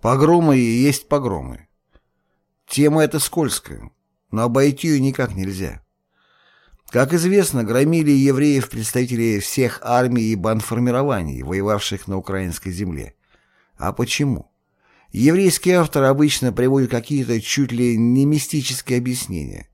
Погромы и есть погромы. Тема эта скользкая, но обойти ее никак нельзя. Как известно, громили евреев представители всех армий и бандформирований, воевавших на украинской земле. А почему? Еврейские авторы обычно приводят какие-то чуть ли не мистические объяснения.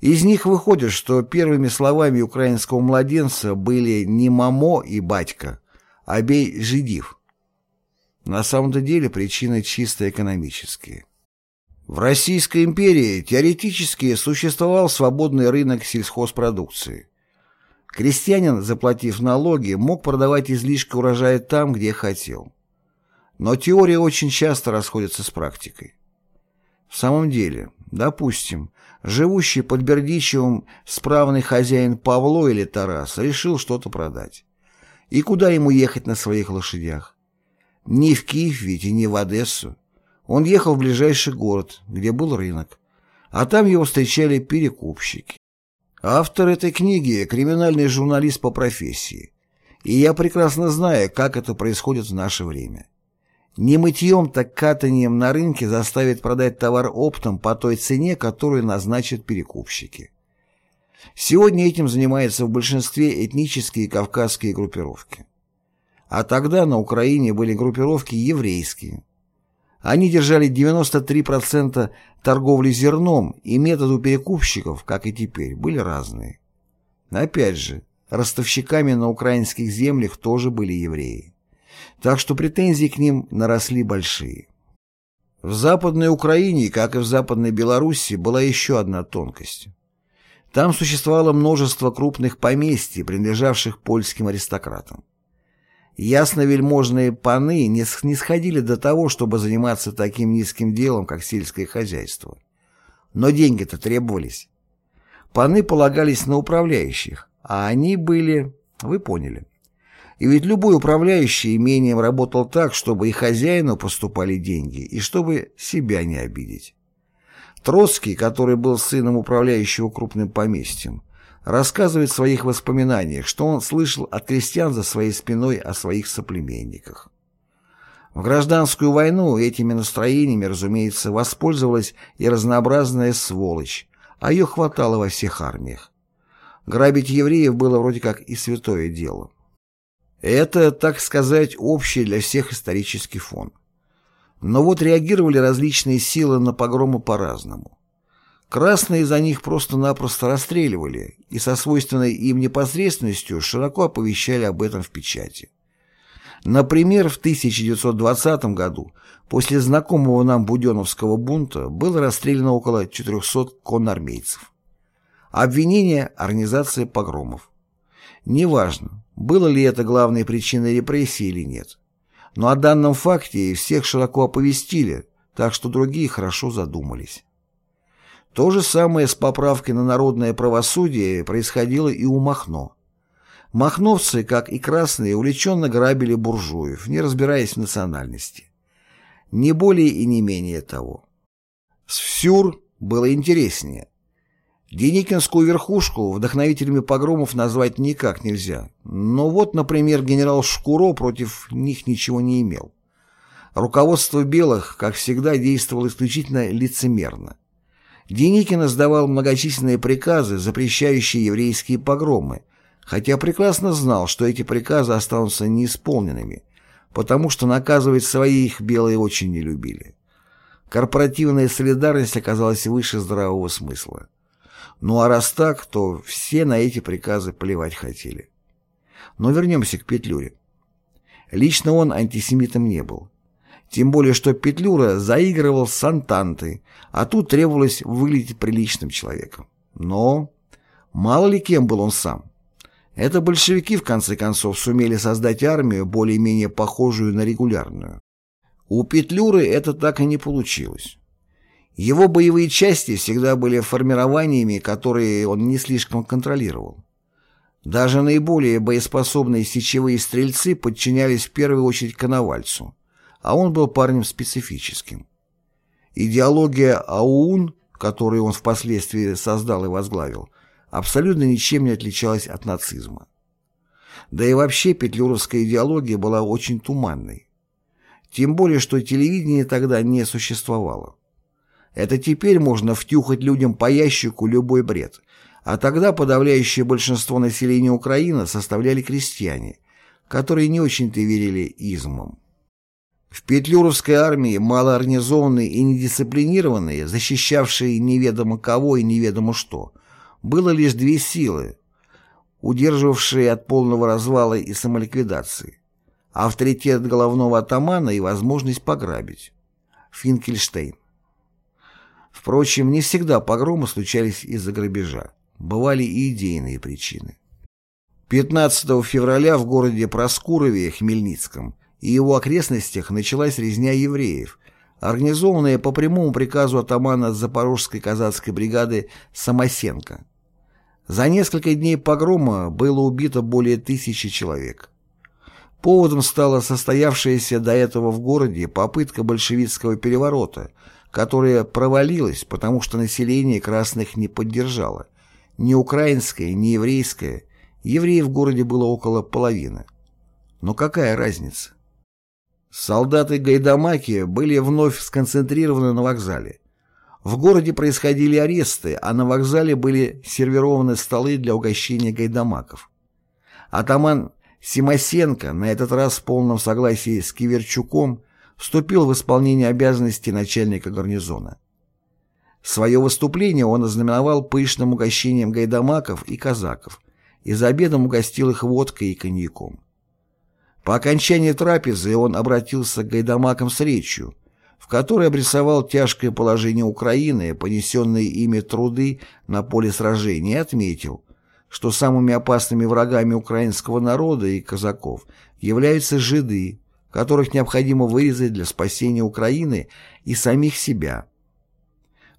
Из них выходит, что первыми словами украинского младенца были не «мамо» и «батька», а «бей жидив». На самом-то деле причины чисто экономические. В Российской империи теоретически существовал свободный рынок сельхозпродукции. Крестьянин, заплатив налоги, мог продавать излишки урожая там, где хотел. Но теория очень часто расходится с практикой. В самом деле, допустим, живущий под Бердичевым справный хозяин Павло или Тарас решил что-то продать. И куда ему ехать на своих лошадях? Ни в Киев ведь и не в Одессу. Он ехал в ближайший город, где был рынок, а там его встречали перекупщики. Автор этой книги – криминальный журналист по профессии, и я прекрасно знаю, как это происходит в наше время. Не мытьем, так катанием на рынке заставит продать товар оптом по той цене, которую назначат перекупщики. Сегодня этим занимаются в большинстве этнические кавказские группировки. А тогда на Украине были группировки еврейские, они держали 93% торговли зерном, и методы перекупщиков, как и теперь, были разные. Опять же, ростовщиками на украинских землях тоже были евреи. Так что претензии к ним наросли большие. В Западной Украине, как и в Западной Белоруссии, была еще одна тонкость. Там существовало множество крупных поместьй, принадлежавших польским аристократам. Ясновельможные паны не сходили до того, чтобы заниматься таким низким делом, как сельское хозяйство. Но деньги-то требовались. Паны полагались на управляющих, а они были... Вы поняли. И ведь любой управляющий имением работал так, чтобы и хозяину поступали деньги, и чтобы себя не обидеть. Троцкий, который был сыном управляющего крупным поместьем, рассказывает в своих воспоминаниях, что он слышал от крестьян за своей спиной о своих соплеменниках. В гражданскую войну этими настроениями, разумеется, воспользовалась и разнообразная сволочь, а ее хватало во всех армиях. Грабить евреев было вроде как и святое дело. Это, так сказать, общий для всех исторический фон. Но вот реагировали различные силы на погромы по-разному. Красные за них просто-напросто расстреливали и со свойственной им непосредственностью широко оповещали об этом в печати. Например, в 1920 году после знакомого нам Буденовского бунта было расстреляно около 400 конармейцев. Обвинение – организация погромов. Неважно, было ли это главной причиной репрессий или нет. Но о данном факте всех широко оповестили, так что другие хорошо задумались. То же самое с поправкой на народное правосудие происходило и у Махно. Махновцы, как и красные, увлеченно грабили буржуев, не разбираясь в национальности. Не более и не менее того. С Всюр было интереснее. Деникинскую верхушку вдохновителями погромов назвать никак нельзя. Но вот, например, генерал Шкуро против них ничего не имел. Руководство белых, как всегда, действовало исключительно лицемерно. Деникин издавал многочисленные приказы, запрещающие еврейские погромы, хотя прекрасно знал, что эти приказы останутся неисполненными, потому что наказывать своих белые очень не любили. Корпоративная солидарность оказалась выше здравого смысла. Ну а раз так, то все на эти приказы плевать хотели. Но вернемся к Петлюре. Лично он антисемитом не был. Тем более, что Петлюра заигрывал с Антантой, а тут требовалось выглядеть приличным человеком. Но мало ли кем был он сам. Это большевики, в конце концов, сумели создать армию, более-менее похожую на регулярную. У Петлюры это так и не получилось. Его боевые части всегда были формированиями, которые он не слишком контролировал. Даже наиболее боеспособные сечевые стрельцы подчинялись в первую очередь Коновальцу, а он был парнем специфическим. Идеология АУН, которую он впоследствии создал и возглавил, абсолютно ничем не отличалась от нацизма. Да и вообще петлюровская идеология была очень туманной. Тем более, что телевидение тогда не существовало. Это теперь можно втюхать людям по ящику любой бред, а тогда подавляющее большинство населения Украины составляли крестьяне, которые не очень-то верили измам. В Петлюровской армии малоорганизованные и недисциплинированные, защищавшие неведомо кого и неведомо что, было лишь две силы, удерживавшие от полного развала и самоликвидации. Авторитет головного атамана и возможность пограбить. Финкельштейн. Впрочем, не всегда погромы случались из-за грабежа. Бывали и идейные причины. 15 февраля в городе Проскурове, Хмельницком, и его окрестностях началась резня евреев, организованная по прямому приказу атамана Запорожской казацкой бригады Самосенко. За несколько дней погрома было убито более тысячи человек. Поводом стала состоявшаяся до этого в городе попытка большевистского переворота, которая провалилась, потому что население красных не поддержало. Ни украинское, ни еврейское. Евреев в городе было около половины. Но какая разница? Солдаты Гайдамаки были вновь сконцентрированы на вокзале. В городе происходили аресты, а на вокзале были сервированы столы для угощения гайдамаков. Атаман Симосенко, на этот раз в полном согласии с Киверчуком, вступил в исполнение обязанностей начальника гарнизона. Свое выступление он ознаменовал пышным угощением гайдамаков и казаков и за обедом угостил их водкой и коньяком. По окончании трапезы он обратился к гайдамакам с речью, в которой обрисовал тяжкое положение Украины, понесенные ими труды на поле сражений, и отметил, что самыми опасными врагами украинского народа и казаков являются жиды, которых необходимо вырезать для спасения Украины и самих себя.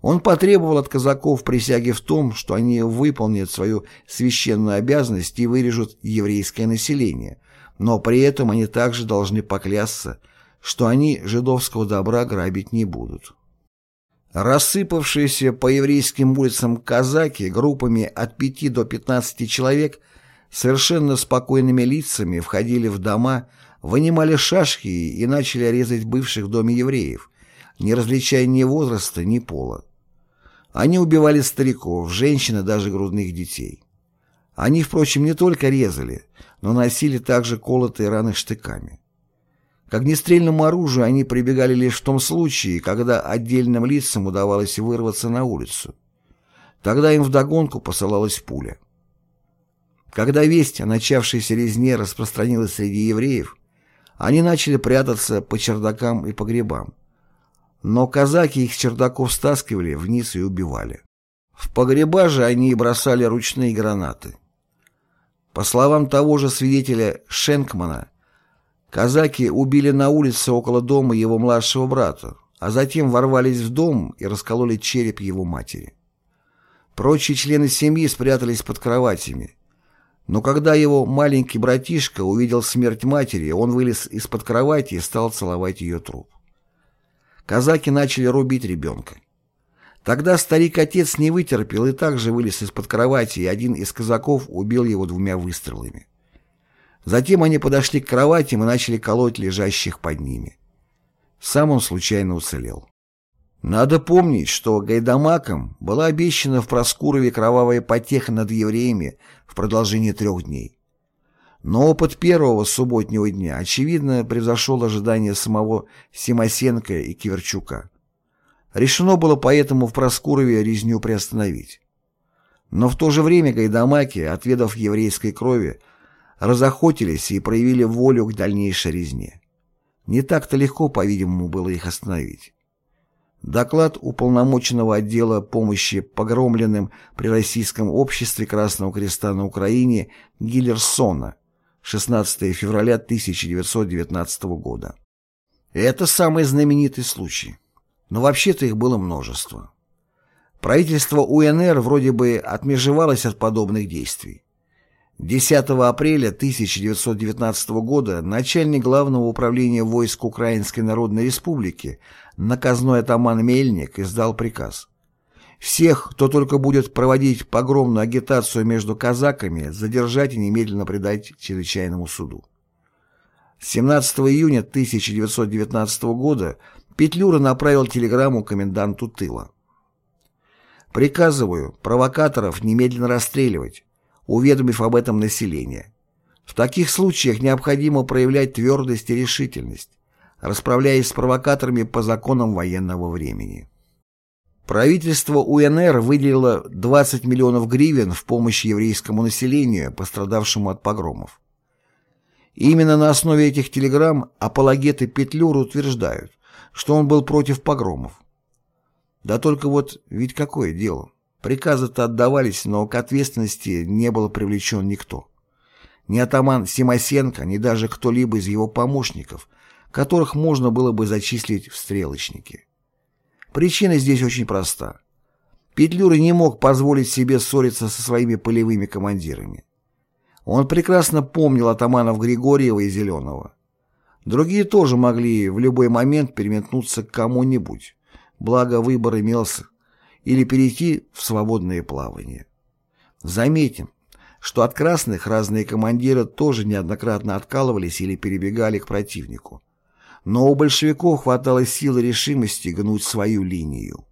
Он потребовал от казаков присяги в том, что они выполнят свою священную обязанность и вырежут еврейское население – но при этом они также должны поклясться, что они жидовского добра грабить не будут. Рассыпавшиеся по еврейским улицам казаки группами от 5 до 15 человек совершенно спокойными лицами входили в дома, вынимали шашки и начали резать бывших в доме евреев, не различая ни возраста, ни пола. Они убивали стариков, женщин и даже грудных детей. Они, впрочем, не только резали, но носили также колотые раны штыками. К огнестрельному оружию они прибегали лишь в том случае, когда отдельным лицам удавалось вырваться на улицу. Тогда им вдогонку посылалась пуля. Когда весть о начавшейся резне распространилась среди евреев, они начали прятаться по чердакам и погребам. Но казаки их с чердаков стаскивали вниз и убивали. В погреба же они бросали ручные гранаты. По словам того же свидетеля Шенкмана, казаки убили на улице около дома его младшего брата, а затем ворвались в дом и раскололи череп его матери. Прочие члены семьи спрятались под кроватями. Но когда его маленький братишка увидел смерть матери, он вылез из-под кровати и стал целовать ее труп. Казаки начали рубить ребенка. Тогда старик-отец не вытерпел и также вылез из-под кровати, и один из казаков убил его двумя выстрелами. Затем они подошли к кроватям и начали колоть лежащих под ними. Сам он случайно уцелел. Надо помнить, что Гайдамакам была обещана в Проскурове кровавая потеха над евреями в продолжении трех дней. Но опыт первого субботнего дня, очевидно, превзошел ожидания самого Симосенко и Киверчука. Решено было поэтому в Проскурове резню приостановить. Но в то же время гайдамаки, отведав еврейской крови, разохотились и проявили волю к дальнейшей резне. Не так-то легко, по-видимому, было их остановить. Доклад уполномоченного отдела помощи погромленным при Российском обществе Красного Креста на Украине Гиллерсона 16 февраля 1919 года. Это самый знаменитый случай. Но вообще-то их было множество. Правительство УНР вроде бы отмежевалось от подобных действий. 10 апреля 1919 года начальник Главного управления войск Украинской Народной Республики, наказной атаман Мельник, издал приказ. Всех, кто только будет проводить погромную агитацию между казаками, задержать и немедленно предать чрезвычайному суду. 17 июня 1919 года Петлюра направил телеграмму коменданту тыла. «Приказываю провокаторов немедленно расстреливать, уведомив об этом население. В таких случаях необходимо проявлять твердость и решительность, расправляясь с провокаторами по законам военного времени». Правительство УНР выделило 20 миллионов гривен в помощь еврейскому населению, пострадавшему от погромов. именно на основе этих телеграмм апологеты Петлюр утверждают, что он был против погромов. Да только вот ведь какое дело. Приказы-то отдавались, но к ответственности не был привлечен никто. Ни атаман Симосенко, ни даже кто-либо из его помощников, которых можно было бы зачислить в стрелочники. Причина здесь очень проста. Петлюра не мог позволить себе ссориться со своими полевыми командирами. Он прекрасно помнил атаманов Григорьева и Зеленого. Другие тоже могли в любой момент переметнуться к кому-нибудь, благо выбор имелся, или перейти в свободное плавание. Заметим, что от красных разные командиры тоже неоднократно откалывались или перебегали к противнику но у большевиков хватало сил и решимости гнуть свою линию.